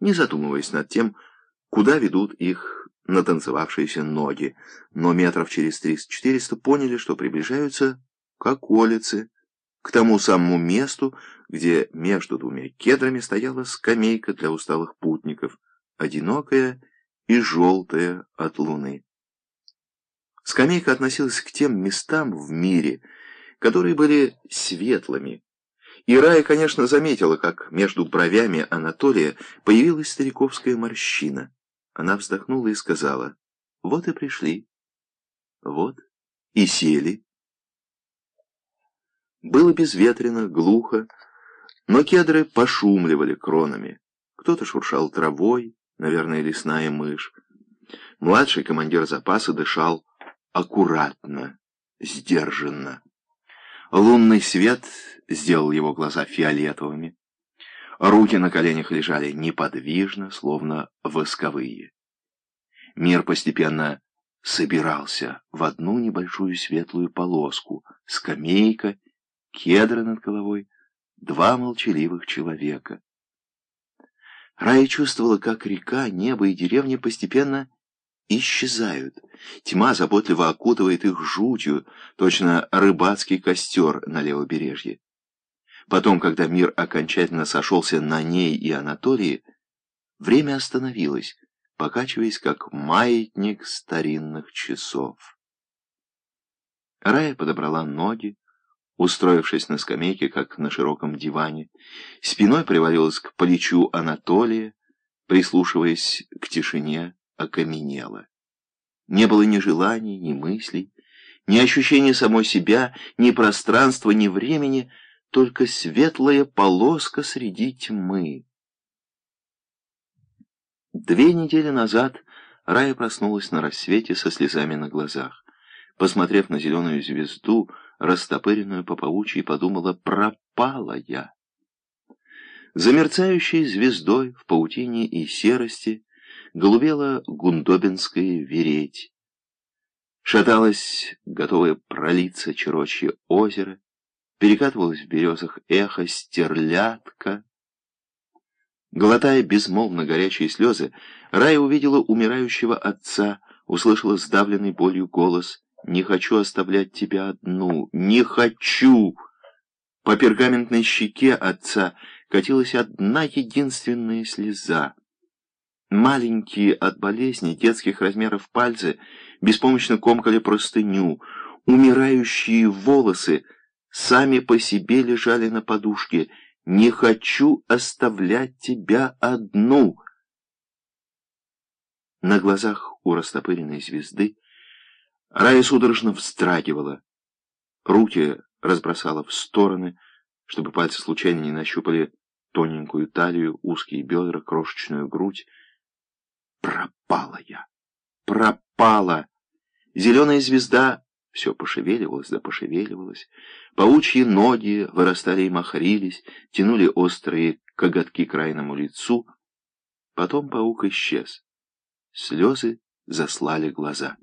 не задумываясь над тем, куда ведут их натанцевавшиеся ноги, но метров через триста-четыреста поняли, что приближаются к околице, к тому самому месту, где между двумя кедрами стояла скамейка для усталых путников, одинокая и желтая от луны. Скамейка относилась к тем местам в мире, которые были светлыми, и Рая, конечно, заметила, как между бровями Анатолия появилась стариковская морщина. Она вздохнула и сказала, «Вот и пришли. Вот и сели». Было безветренно, глухо, но кедры пошумливали кронами. Кто-то шуршал травой, наверное, лесная мышь. Младший командир запаса дышал аккуратно, сдержанно. Лунный свет сделал его глаза фиолетовыми. Руки на коленях лежали неподвижно, словно восковые. Мир постепенно собирался в одну небольшую светлую полоску, скамейка, кедра над головой, два молчаливых человека. Рая чувствовала, как река, небо и деревня постепенно исчезают. Тьма заботливо окутывает их жутью, точно рыбацкий костер на левобережье. Потом, когда мир окончательно сошелся на ней и Анатолии, время остановилось, покачиваясь, как маятник старинных часов. Рая подобрала ноги, устроившись на скамейке, как на широком диване, спиной привалилась к плечу Анатолия, прислушиваясь к тишине, окаменела. Не было ни желаний, ни мыслей, ни ощущения самой себя, ни пространства, ни времени, только светлая полоска среди тьмы. Две недели назад Рая проснулась на рассвете со слезами на глазах. Посмотрев на зеленую звезду, растопыренную по паучьи, подумала «пропала я». За мерцающей звездой в паутине и серости голубела гундобинская вереть. Шаталась, готовая пролиться черочье озеро, перекатывалась в березах эхо стерлядка. Глотая безмолвно горячие слезы, Рая увидела умирающего отца, услышала сдавленный болью голос «Не хочу оставлять тебя одну! Не хочу!» По пергаментной щеке отца катилась одна единственная слеза. Маленькие от болезни детских размеров пальцы беспомощно комкали простыню. Умирающие волосы сами по себе лежали на подушке. «Не хочу оставлять тебя одну!» На глазах у растопыренной звезды Рая судорожно вздрагивала. Руки разбросала в стороны, чтобы пальцы случайно не нащупали тоненькую талию, узкие бедра, крошечную грудь. Пропала я! Пропала! Зеленая звезда все пошевеливалась да пошевеливалась. Паучьи ноги вырастали и махрились, тянули острые коготки к крайному лицу. Потом паук исчез. Слезы заслали глаза.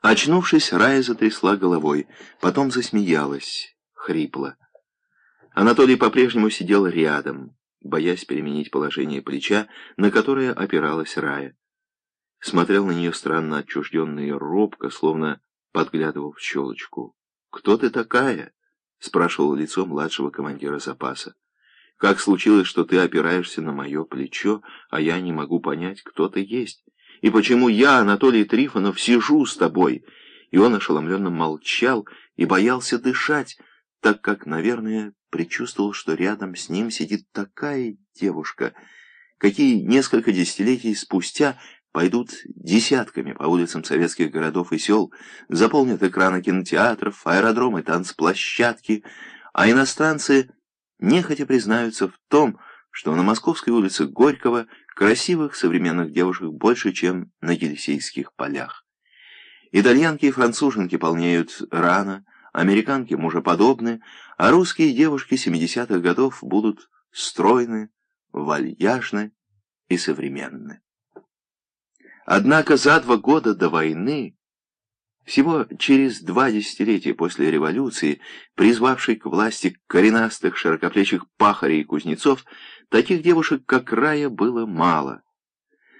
Очнувшись, Рая затрясла головой, потом засмеялась, хрипло. Анатолий по-прежнему сидел рядом боясь переменить положение плеча, на которое опиралась Рая. Смотрел на нее странно отчужденно и робко, словно подглядывал в щелочку. «Кто ты такая?» — спрашивал лицо младшего командира запаса. «Как случилось, что ты опираешься на мое плечо, а я не могу понять, кто ты есть? И почему я, Анатолий Трифонов, сижу с тобой?» И он ошеломленно молчал и боялся дышать, так как, наверное, предчувствовал, что рядом с ним сидит такая девушка, какие несколько десятилетий спустя пойдут десятками по улицам советских городов и сел, заполнят экраны кинотеатров, аэродромы, танцплощадки, а иностранцы нехотя признаются в том, что на Московской улице Горького красивых современных девушек больше, чем на Елисейских полях. Итальянки и француженки полнеют рано, американки мужеподобны, а русские девушки 70-х годов будут стройны, вальяжны и современны. Однако за два года до войны Всего через два десятилетия после революции, призвавшей к власти коренастых, широкоплечих пахарей и кузнецов, таких девушек, как Рая, было мало.